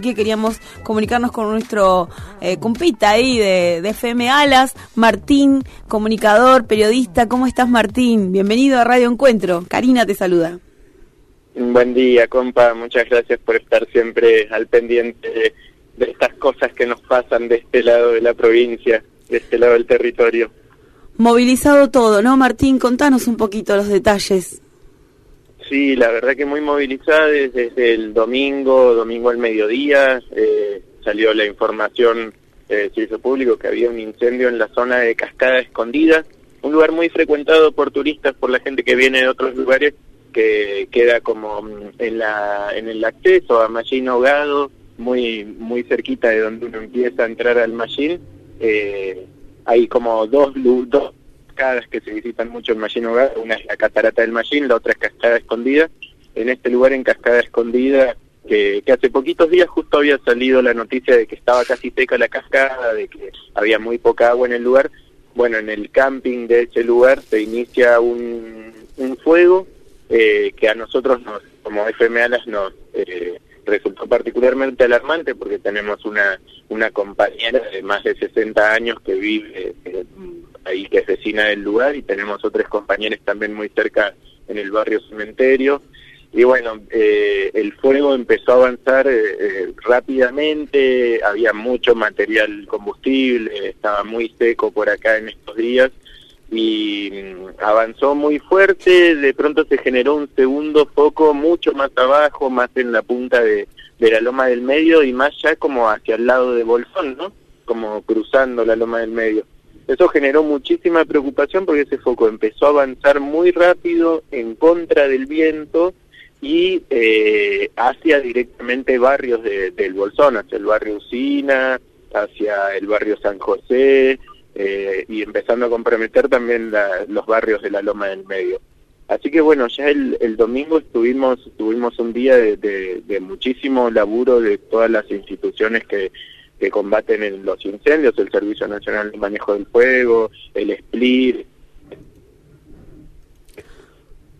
que queríamos comunicarnos con nuestro eh, compita ahí de, de, FM Alas, Martín, comunicador, periodista. ¿Cómo estás, Martín? Bienvenido a Radio Encuentro. Karina te saluda. Buen día, compa. Muchas gracias por estar siempre al pendiente de, de estas cosas que nos pasan de este lado de la provincia, de este lado del territorio. Movilizado todo, ¿no, Martín? Contanos un poquito los detalles. Sí, la verdad que muy movilizada desde, el domingo, domingo al mediodía, eh, salió la información del Servicio Público que había un incendio en la zona de Cascada Escondida, un lugar muy frecuentado por turistas, por la gente que viene de otros lugares, que queda como mm, en la en el acceso a Mallín Hogado, muy muy cerquita de donde uno empieza a entrar al Mallín. Eh, hay como dos, dos cascadas que se visitan mucho en Mallín Hogar, una es la Catarata del Mallín, la otra es Cascada Escondida. En este lugar, en Cascada Escondida, que, que, hace poquitos días justo había salido la noticia de que estaba casi seca la cascada, de que había muy poca agua en el lugar. Bueno, en el camping de ese lugar se inicia un, un fuego eh, que a nosotros, nos, como FM Alas, nos eh, resultó particularmente alarmante porque tenemos una, una compañera de más de 60 años que vive eh, ahí que es vecina del lugar y tenemos otros compañeros también muy cerca en el barrio cementerio. Y bueno eh, el fuego empezó a avanzar eh, eh, rápidamente había mucho material combustible estaba muy seco por acá en estos días y mm, avanzó muy fuerte de pronto se generó un segundo foco mucho más abajo más en la punta de, la loma del medio y más ya como hacia el lado de Bolsón no como cruzando la loma del medio eso generó muchísima preocupación porque ese foco empezó a avanzar muy rápido en contra del viento y eh, hacia directamente barrios de, del Bolsón, hacia el barrio Usina, hacia el barrio San José eh, y empezando a comprometer también la, los barrios de la Loma del Medio. Así que bueno, ya el, el domingo estuvimos, tuvimos un día de, de, de muchísimo laburo de todas las instituciones que que combaten en los incendios, el Servicio Nacional de Manejo del Fuego, el SPLIR.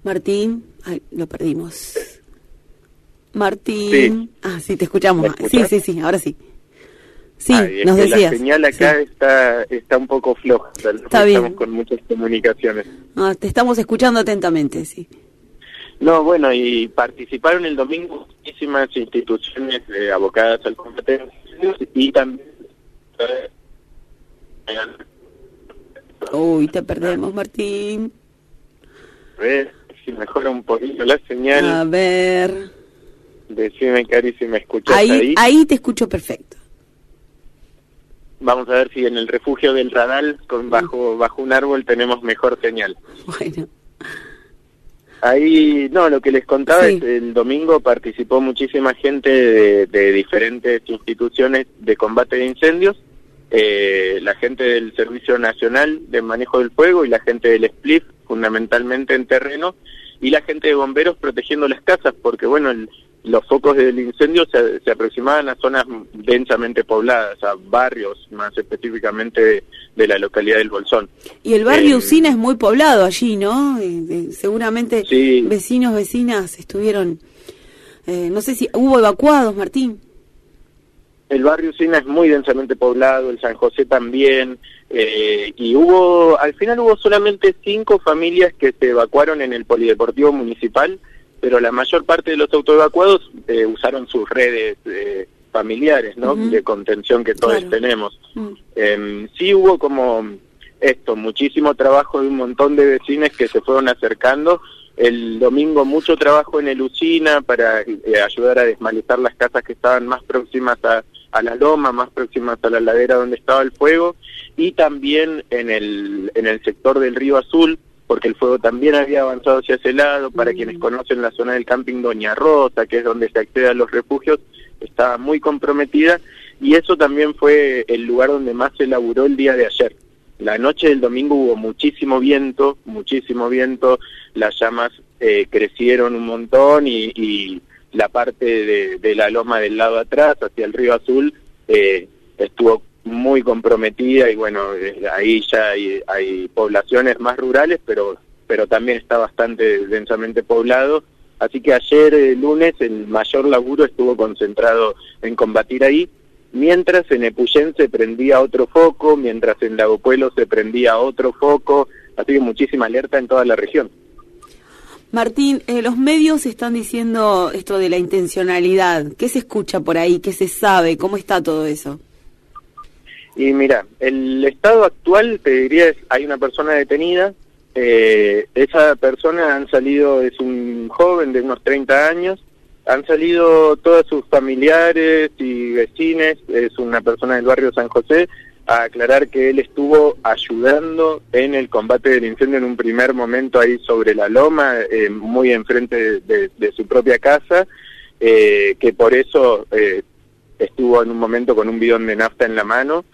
Martín, ay, lo perdimos. Martín. Sí. Ah, sí, te escuchamos. Sí, sí, sí, ahora sí. Sí, nos decías. La señal acá sí. está, está un poco floja. Está estamos bien. con muchas comunicaciones. Ah, te estamos escuchando atentamente, sí. No, bueno, y participaron el domingo muchísimas instituciones eh, abocadas al combate y también... Uy, te perdemos, Martín. A ver si mejora un poquito la señal. A ver. Decime, Cari, si me escuchas ahí. Ahí, ahí te escucho perfecto. Vamos a ver si en el refugio del Radal, con bajo, bajo un árbol, tenemos mejor señal. Bueno. Ahí, no, lo que les contaba sí. es el domingo participó muchísima gente de, de diferentes instituciones de combate de incendios, eh, la gente del Servicio Nacional de Manejo del Fuego y la gente del SPLIF, fundamentalmente en terreno, y la gente de bomberos protegiendo las casas, porque bueno, el, los focos del incendio se, se, aproximaban a zonas densamente pobladas, a barrios más específicamente de, de la localidad del Bolsón. Y el barrio eh, Usina es muy poblado allí, ¿no? Eh, seguramente sí. vecinos, vecinas estuvieron, eh, no sé si hubo evacuados, Martín. El barrio Usina es muy densamente poblado, el San José también, eh, y hubo, al final hubo solamente cinco familias que se evacuaron en el polideportivo municipal, pero la mayor parte de los autoevacuados eh, usaron sus redes eh, familiares, ¿no? Uh -huh. De contención que todos claro. tenemos. Uh -huh. eh, sí hubo como esto, muchísimo trabajo de un montón de vecinos que se fueron acercando. El domingo mucho trabajo en el Usina para eh, ayudar a desmalizar las casas que estaban más próximas a, a la loma, más próximas a la ladera donde estaba el fuego, y también en el, en el sector del Río Azul, porque el fuego también había avanzado hacia ese lado. Para mm. quienes conocen la zona del camping Doña Rosa, que es donde se accede a los refugios, estaba muy comprometida y eso también fue el lugar donde más se laburó el día de ayer. La noche del domingo hubo muchísimo viento, muchísimo viento, las llamas eh, crecieron un montón y, y la parte de, de, la loma del lado atrás, hacia el río Azul, eh, estuvo muy comprometida y bueno, ahí ya hay, hay poblaciones más rurales, pero, pero también está bastante densamente poblado Así que ayer eh, lunes el mayor laburo estuvo concentrado en combatir ahí, mientras en Epuyén se prendía otro foco, mientras en Lago Pueblo se prendía otro foco, así que muchísima alerta en toda la región. Martín, eh, los medios están diciendo esto de la intencionalidad. ¿Qué se escucha por ahí? ¿Qué se sabe? ¿Cómo está todo eso? Y mira, el estado actual, te diría, es, hay una persona detenida, eh, esa persona han salido, es un joven de unos 30 años, han salido todos sus familiares y vecinos, es una persona del barrio San José, a aclarar que él estuvo ayudando en el combate del incendio en un primer momento ahí sobre la loma, eh, muy enfrente de, de, su propia casa, eh, que por eso eh, estuvo en un momento con un bidón de nafta en la mano,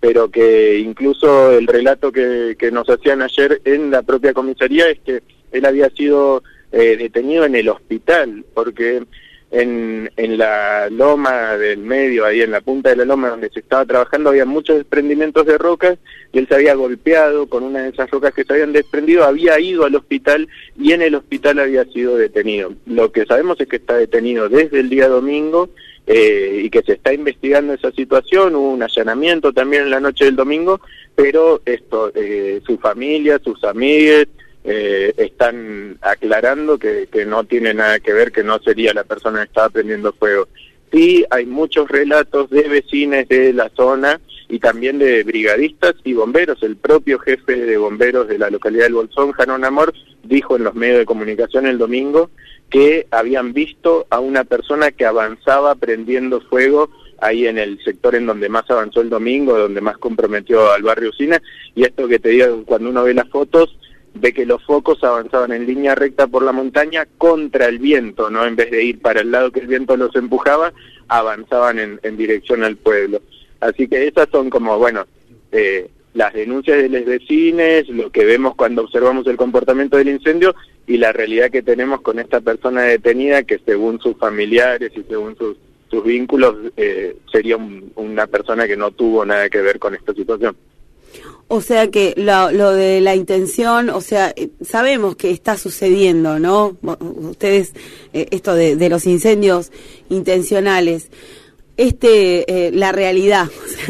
pero que incluso el relato que, que nos hacían ayer en la propia comisaría es que él había sido eh, detenido en el hospital, porque en, en la loma del medio, ahí en la punta de la loma donde se estaba trabajando, había muchos desprendimientos de rocas y él se había golpeado con una de esas rocas que se habían desprendido, había ido al hospital y en el hospital había sido detenido. Lo que sabemos es que está detenido desde el día domingo eh, y que se está investigando esa situación, hubo un allanamiento también en la noche del domingo, pero esto, eh, su familia, sus amigos, eh, están aclarando que, que no tiene nada que ver, que no sería la persona que estaba prendiendo fuego. Sí, hay muchos relatos de vecinos de la zona y también de brigadistas y bomberos. El propio jefe de bomberos de la localidad del Bolsón, Janón Amor, dijo en los medios de comunicación el domingo que habían visto a una persona que avanzaba prendiendo fuego ahí en el sector en donde más avanzó el domingo, donde más comprometió al barrio Usina, y esto que te digo, cuando uno ve las fotos, ve que los focos avanzaban en línea recta por la montaña contra el viento, ¿no? En vez de ir para el lado que el viento los empujaba, avanzaban en, en dirección al pueblo. Así que esas son como, bueno, eh, las denuncias de los vecinos, lo que vemos cuando observamos el comportamiento del incendio y la realidad que tenemos con esta persona detenida que según sus familiares y según sus, sus vínculos eh, sería un, una persona que no tuvo nada que ver con esta situación. O sea que lo, lo, de la intención, o sea, eh, sabemos que está sucediendo, ¿no? Ustedes, eh, esto de, de, los incendios intencionales, este, eh, la realidad,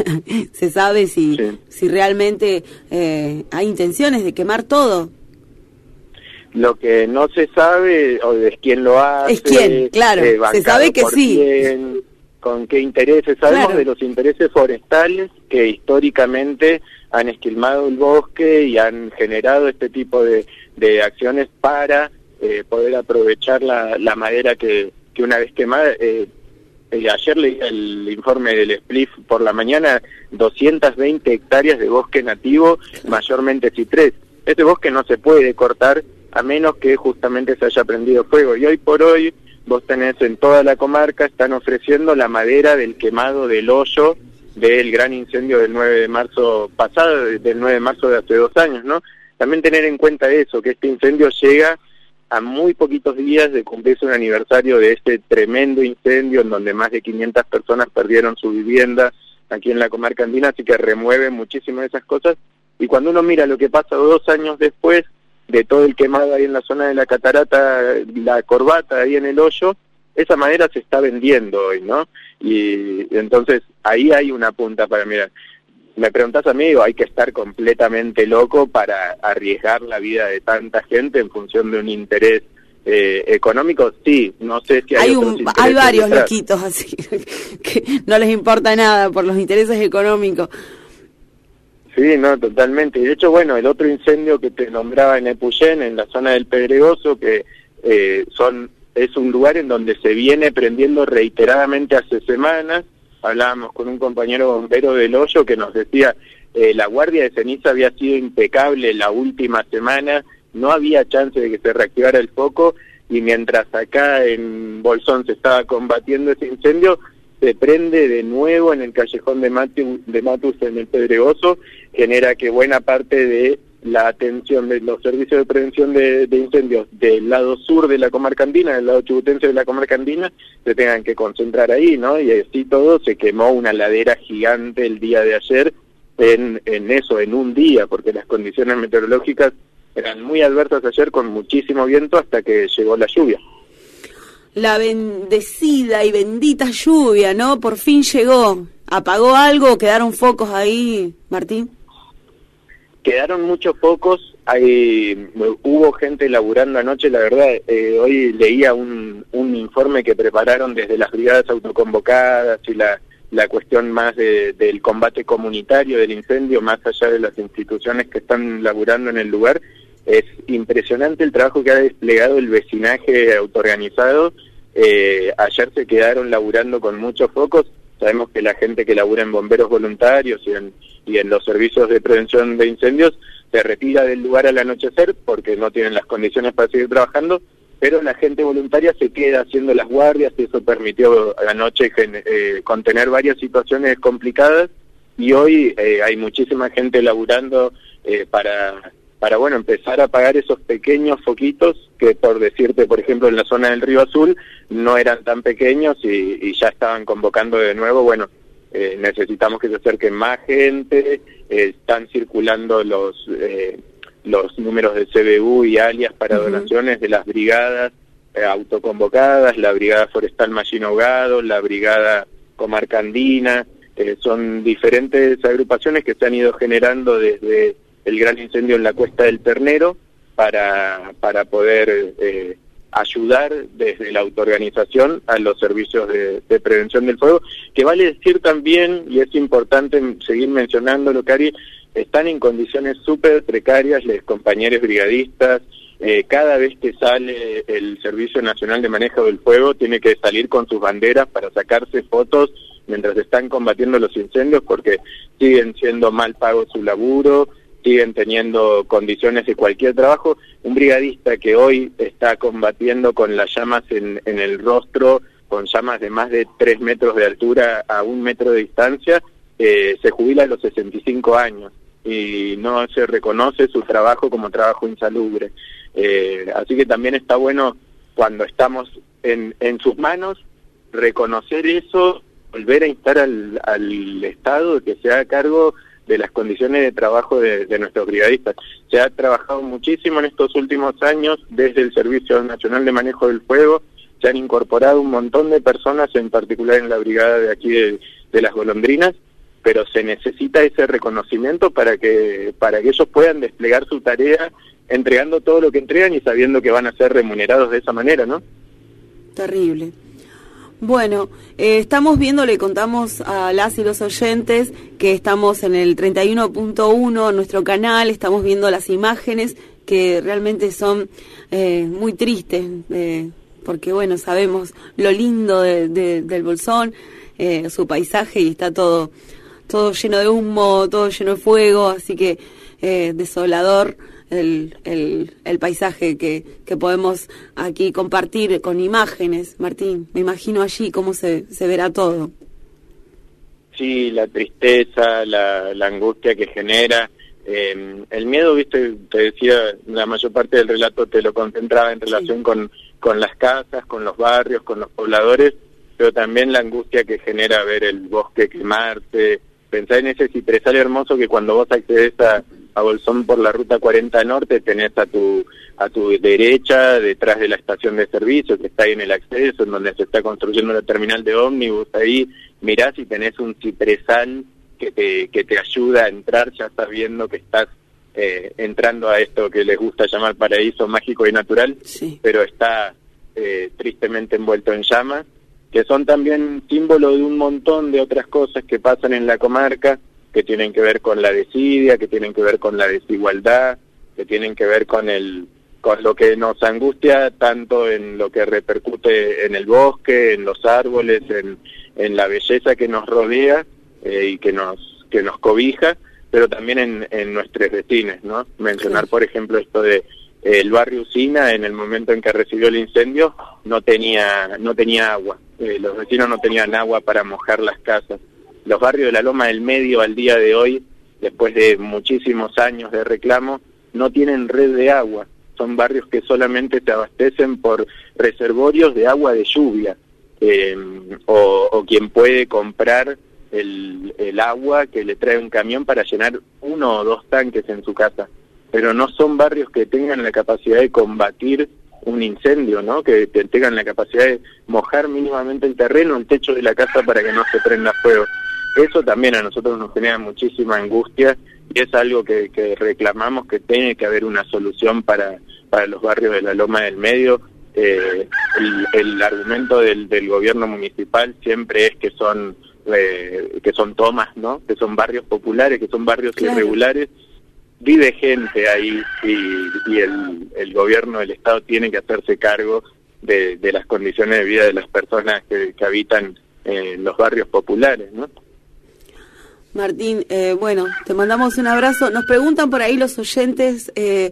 se sabe si, sí. si realmente eh, hay intenciones de quemar todo. Lo que no se sabe o es quién lo hace. Es quién, claro, eh, se sabe que sí. Quién, con qué intereses. Sabemos claro. de los intereses forestales que históricamente han esquilmado el bosque y han generado este tipo de, de acciones para eh, poder aprovechar la, la madera que, que, una vez quemada. Eh, eh, ayer leí el informe del SPLIF por la mañana, 220 hectáreas de bosque nativo, mayormente citrés. Este bosque no se puede cortar a menos que justamente se haya prendido fuego. Y hoy por hoy vos tenés en toda la comarca, están ofreciendo la madera del quemado del hoyo del gran incendio del 9 de marzo pasado, del 9 de marzo de hace dos años, ¿no? También tener en cuenta eso, que este incendio llega a muy poquitos días de cumplirse un aniversario de este tremendo incendio en donde más de 500 personas perdieron su vivienda aquí en la comarca andina, así que remueve muchísimas de esas cosas. Y cuando uno mira lo que pasa dos años después de todo el quemado ahí en la zona de la catarata, la corbata ahí en el hoyo, esa madera se está vendiendo hoy, ¿no? Y entonces ahí hay una punta para mirar. Me preguntas a mí, digo, hay que estar completamente loco para arriesgar la vida de tanta gente en función de un interés eh, económico, sí, no sé si hay, hay, un, hay varios loquitos así que no les importa nada por los intereses económicos. Sí, no, totalmente. Y de hecho, bueno, el otro incendio que te nombraba en Epuyén, en la zona del Pedregoso, que eh, son es un lugar en donde se viene prendiendo reiteradamente hace semanas. Hablábamos con un compañero bombero del hoyo que nos decía, eh, la guardia de ceniza había sido impecable la última semana, no había chance de que se reactivara el foco y mientras acá en Bolsón se estaba combatiendo ese incendio, se prende de nuevo en el callejón de, Matu, de Matus en el Pedregoso, genera que buena parte de la atención de los servicios de prevención de, incendios del lado sur de la comarca andina, del lado chubutense de la comarca andina, se tengan que concentrar ahí, ¿no? Y así todo se quemó una ladera gigante el día de ayer en, en eso, en un día, porque las condiciones meteorológicas eran muy adversas ayer con muchísimo viento hasta que llegó la lluvia. la bendecida y bendita lluvia, ¿no? Por fin llegó. ¿Apagó algo? ¿Quedaron focos ahí, Martín? Quedaron muchos focos. Hay, hubo gente laburando anoche, la verdad. Eh, hoy leía un, un informe que prepararon desde las brigadas autoconvocadas y la, la cuestión más del combate comunitario del incendio, más allá de las instituciones que están laburando en el lugar es impresionante el trabajo que ha desplegado el vecinaje autoorganizado. Eh, ayer se quedaron laburando con muchos focos. Sabemos que la gente que labura en bomberos voluntarios y en, los servicios de prevención de incendios se retira del lugar al anochecer porque no tienen las condiciones para seguir trabajando, pero la gente voluntaria se queda haciendo las guardias y eso permitió anoche eh, contener varias situaciones complicadas y hoy eh, hay muchísima gente laburando eh, para para bueno empezar a apagar esos pequeños foquitos que por decirte por ejemplo en la zona del río azul no eran tan pequeños y, ya estaban convocando de nuevo. Bueno eh, necesitamos que se acerquen más gente eh, están circulando los eh, los números de CBU y alias para donaciones de las brigadas autoconvocadas la brigada forestal Machino Ahogado la brigada comarca andina son diferentes agrupaciones que se han ido generando desde el gran incendio en la Cuesta del Ternero para, para poder eh, ayudar desde la autoorganización a los servicios de, prevención del fuego, que vale decir también, y es importante seguir mencionándolo, Cari, están en condiciones súper precarias los compañeros brigadistas, eh, cada vez que sale el Servicio Nacional de Manejo del Fuego tiene que salir con sus banderas para sacarse fotos mientras están combatiendo los incendios porque siguen siendo mal pagos su laburo, siguen teniendo condiciones de cualquier trabajo. Un brigadista que hoy está combatiendo con las llamas en, en el rostro, con llamas de más de tres metros de altura a un metro de distancia, eh, se jubila a los 65 años y no se reconoce su trabajo como trabajo insalubre. Eh, así que también está bueno cuando estamos en, en sus manos reconocer eso, volver a instar al, al Estado que se haga cargo de las condiciones de trabajo de, nuestros brigadistas. Se ha trabajado muchísimo en estos últimos años desde el Servicio Nacional de Manejo del Fuego, se han incorporado un montón de personas, en particular en la brigada de aquí de, las golondrinas, pero se necesita ese reconocimiento para que, para que ellos puedan desplegar su tarea entregando todo lo que entregan y sabiendo que van a ser remunerados de esa manera, ¿no? Terrible. Bueno, eh, estamos viendo, le contamos a las y los oyentes que estamos en el 31.1, nuestro canal, estamos viendo las imágenes que realmente son eh, muy tristes, eh, porque bueno, sabemos lo lindo del Bolsón, su paisaje y está todo, todo lleno de humo, todo lleno de fuego, así que desolador el, el, el paisaje que, que, podemos aquí compartir con imágenes, Martín. Me imagino allí cómo se, se verá todo. Sí, la tristeza, la, la angustia que genera. Eh, el miedo, viste, te decía, la mayor parte del relato te lo concentraba en relación con, con las casas, con los barrios, con los pobladores, pero también la angustia que genera ver el bosque quemarse. Pensar en ese cipresal hermoso que cuando vos accedes a, a Bolsón por la ruta 40 norte, tenés a tu, a tu derecha, detrás de la estación de servicio, que está ahí en el acceso, en donde se está construyendo la terminal de ómnibus, ahí mirás y tenés un cipresal que te, que te ayuda a entrar ya sabiendo que estás eh, entrando a esto que les gusta llamar paraíso mágico y natural, pero está eh, tristemente envuelto en llamas, que son también símbolo de un montón de otras cosas que pasan en la comarca, que tienen que ver con la desidia, que tienen que ver con la desigualdad, que tienen que ver con el con lo que nos angustia tanto en lo que repercute en el bosque, en los árboles, en, en la belleza que nos rodea eh, y que nos que nos cobija, pero también en, en nuestros vecinos, ¿no? Mencionar, por ejemplo, esto de el barrio Usina en el momento en que recibió el incendio no tenía no tenía agua, eh, los vecinos no tenían agua para mojar las casas los barrios de la Loma del Medio al día de hoy, después de muchísimos años de reclamo, no tienen red de agua. Son barrios que solamente se abastecen por reservorios de agua de lluvia eh, o, quien puede comprar el, el agua que le trae un camión para llenar uno o dos tanques en su casa. Pero no son barrios que tengan la capacidad de combatir un incendio, ¿no? Que, tengan la capacidad de mojar mínimamente el terreno, el techo de la casa para que no se prenda fuego. Eso también a nosotros nos genera muchísima angustia y es algo que, reclamamos que tiene que haber una solución para, para los barrios de la Loma del Medio. Eh, el, argumento del, del gobierno municipal siempre es que son eh, que son tomas, ¿no? Que son barrios populares, que son barrios irregulares vive gente ahí y, el, el, gobierno del Estado tiene que hacerse cargo de, las condiciones de vida de las personas que, habitan en los barrios populares, ¿no? Martín, eh, bueno, te mandamos un abrazo. Nos preguntan por ahí los oyentes eh,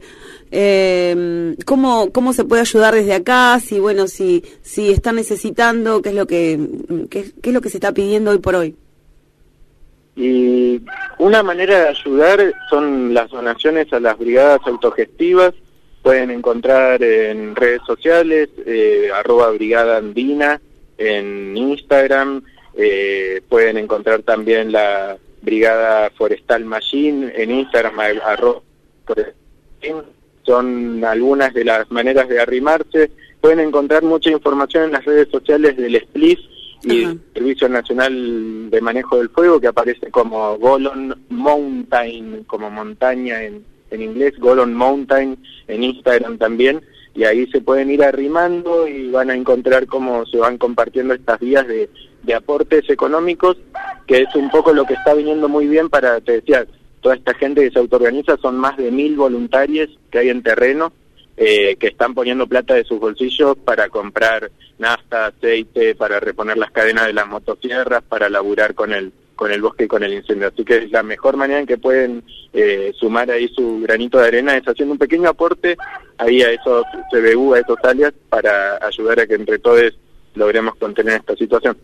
eh, cómo cómo se puede ayudar desde acá, si bueno, si si están necesitando, qué es lo que qué es lo que se está pidiendo hoy por hoy. Y una manera de ayudar son las donaciones a las brigadas autogestivas. Pueden encontrar en redes sociales, eh, arroba brigada andina en Instagram. Eh, pueden encontrar también la brigada forestal machine en Instagram, arroba son algunas de las maneras de arrimarse. Pueden encontrar mucha información en las redes sociales del SPLIF, y el Servicio Nacional de Manejo del Fuego, que aparece como Golon Mountain, como montaña en, en inglés, Golon Mountain en Instagram también, y ahí se pueden ir arrimando y van a encontrar cómo se van compartiendo estas vías de, de aportes económicos, que es un poco lo que está viniendo muy bien para, te decía, toda esta gente que se autoorganiza, son más de mil voluntarios que hay en terreno, eh, que están poniendo plata de sus bolsillos para comprar nafta, aceite, para reponer las cadenas de las motosierras, para laburar con el con el bosque y con el incendio. Así que la mejor manera en que pueden eh, sumar ahí su granito de arena es haciendo un pequeño aporte ahí a esos CBU, a esos alias, para ayudar a que entre todos logremos contener esta situación.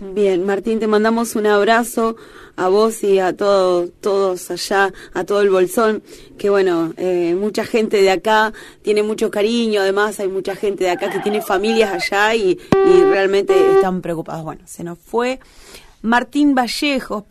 Bien, Martín, te mandamos un abrazo a vos y a todos, todos allá, a todo el bolsón, que bueno, eh, mucha gente de acá tiene mucho cariño, además hay mucha gente de acá que tiene familias allá y, realmente están preocupados. Bueno, se nos fue Martín Vallejos,